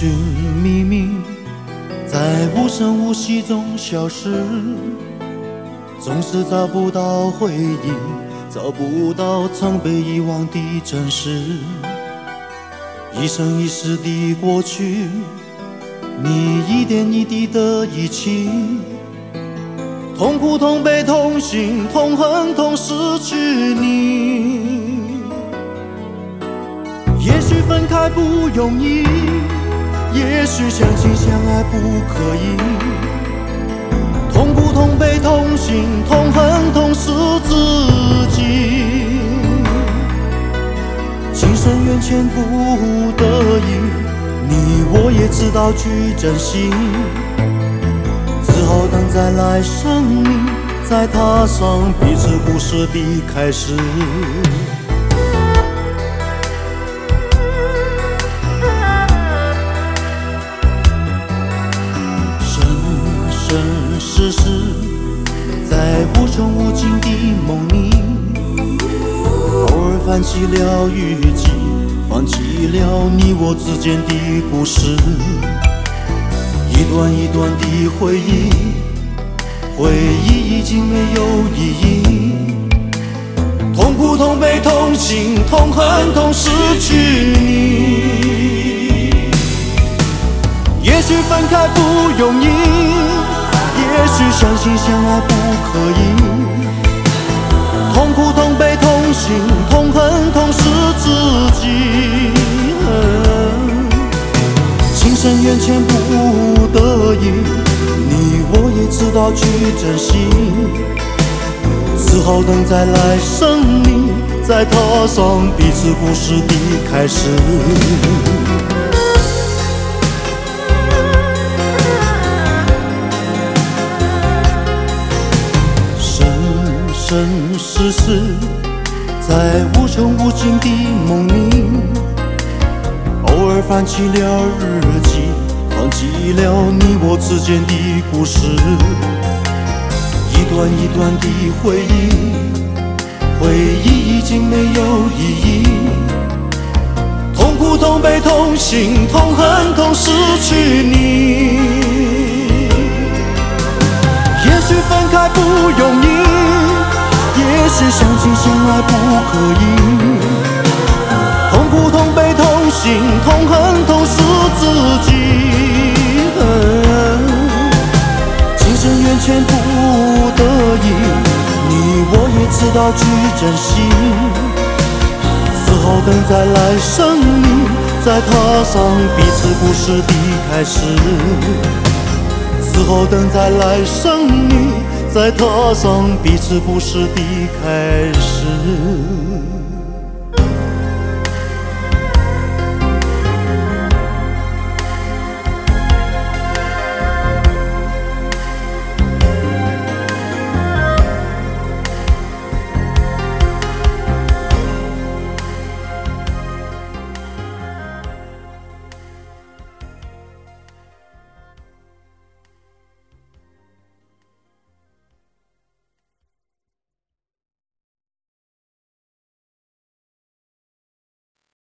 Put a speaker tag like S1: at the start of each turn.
S1: 寻觅觅，在无声无息中消失，总是找不到回忆，找不到曾被遗忘的真实。一生一世的过去，你一点一滴的遗弃，痛苦、痛悲、痛心、痛恨、痛失去你。也许分开不容易，也许相亲相爱不可以。痛苦、痛悲、痛心、痛恨、痛失自己。情深缘浅不得已，你我也知道去珍惜。只好等再来生里，再踏上彼此故事的开始。无穷无尽的梦里，偶尔翻起了雨季，放弃了你我之间的故事，一段一段的回忆，回忆已经没有意义。痛苦、痛悲、痛心、痛恨、痛失去你。也许分开不容易，也许相亲相爱不可以。情深缘浅不得已，你我也知道去珍惜。只好等在来生命，再踏上彼此故事的开始。生生世世，在无穷无尽的梦里，翻起了日记，翻起了你我之间的故事。一段一段的回忆，回忆已经没有意义。痛苦、痛悲、痛心、痛恨、痛失去你。也许分开不容易，也许相亲相爱不可以。痛苦、痛悲、痛心、痛恨、痛失自己。情深缘浅不得已，你我也知道去珍惜。只好等再来生里，再踏上彼此故事的开始。只好等再来生里，再踏上彼此故事的开始。